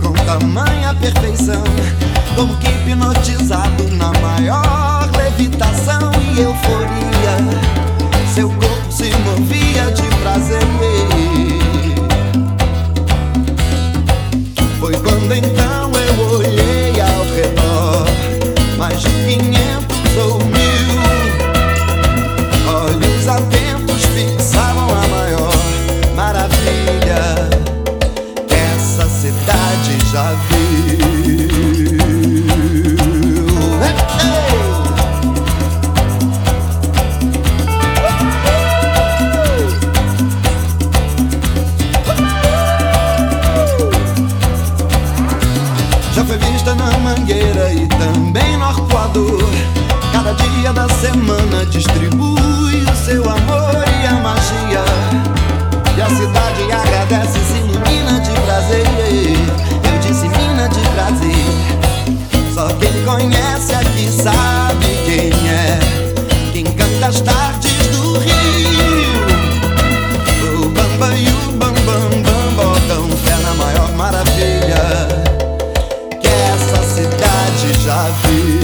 com tamanha perfeição. Como que hipnotizado na maior levitação e euforia. conhece aqui sabe quem é. Quem canta as tardes do rio. O bamba e o bambam bam bam botam fé na maior maravilha que essa cidade já viu.